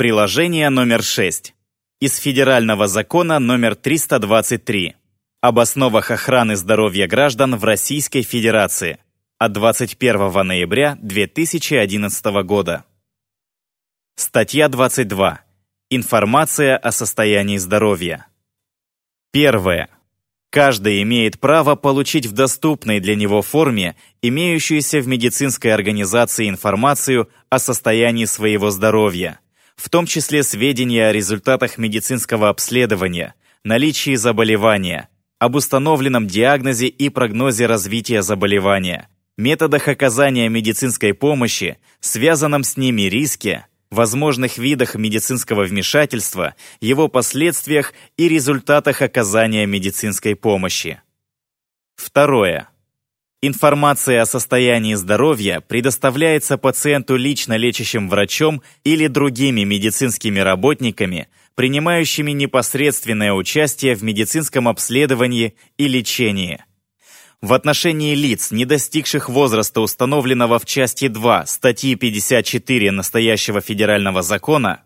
Приложение номер 6. Из Федерального закона номер 323 об основах охраны здоровья граждан в Российской Федерации от 21 ноября 2011 года. Статья 22. Информация о состоянии здоровья. Первое. Каждый имеет право получить в доступной для него форме имеющуюся в медицинской организации информацию о состоянии своего здоровья, в том числе сведения о результатах медицинского обследования, наличии заболевания, об установленном диагнозе и прогнозе развития заболевания, методах оказания медицинской помощи, связанном с ними риске, возможных видах медицинского вмешательства, его последствиях и результатах оказания медицинской помощи. Второе. Информация о состоянии здоровья предоставляется пациенту лично лечащим врачом или другими медицинскими работниками, принимающими непосредственное участие в медицинском обследовании и лечении – в отношении лиц, не достигших возраста, установленного в части 2 статьи 54 настоящего федерального закона,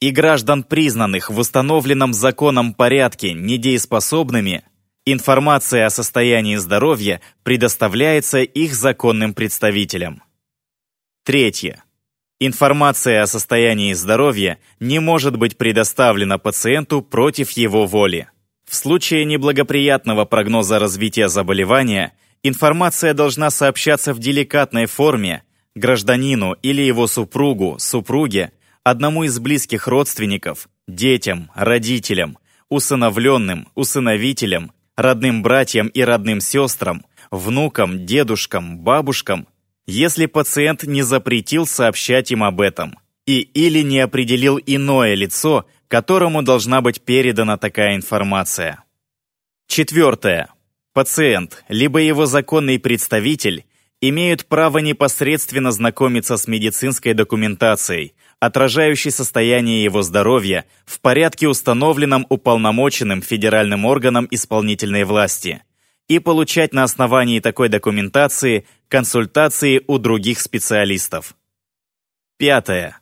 и граждан, признанных в установленном законом порядке недееспособными, информация о состоянии здоровья предоставляется их законным представителям. Третье. Информация о состоянии здоровья не может быть предоставлена пациенту против его воли. В случае неблагоприятного прогноза развития заболевания информация должна сообщаться в деликатной форме гражданину или его супругу, супруге, одному из близких родственников, детям, родителям, усыновленным, усыновителям, родным братьям и родным сестрам, внукам, дедушкам, бабушкам, если пациент не запретил сообщать им об этом и или не определил иное лицо, которому должна быть передана такая информация. Четвертое. Пациент, либо его законный представитель, имеют право непосредственно знакомиться с медицинской документацией, отражающей состояние его здоровья в порядке, установленном уполномоченным федеральным органом исполнительной власти, и получать на основании такой документации консультации у других специалистов. Пятое.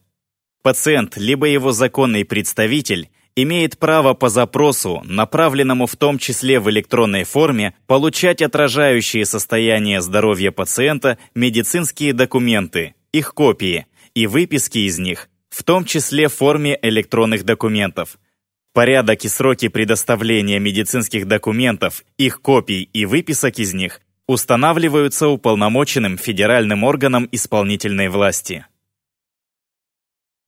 Пациент, либо его законный представитель, имеет право по запросу, направленному в том числе в электронной форме, получать отражающие состояние здоровья пациента медицинские документы, их копии и выписки из них, в том числе в форме электронных документов. Порядок и сроки предоставления медицинских документов, их копий и выписок из них устанавливаются уполномоченным федеральным органом исполнительной власти.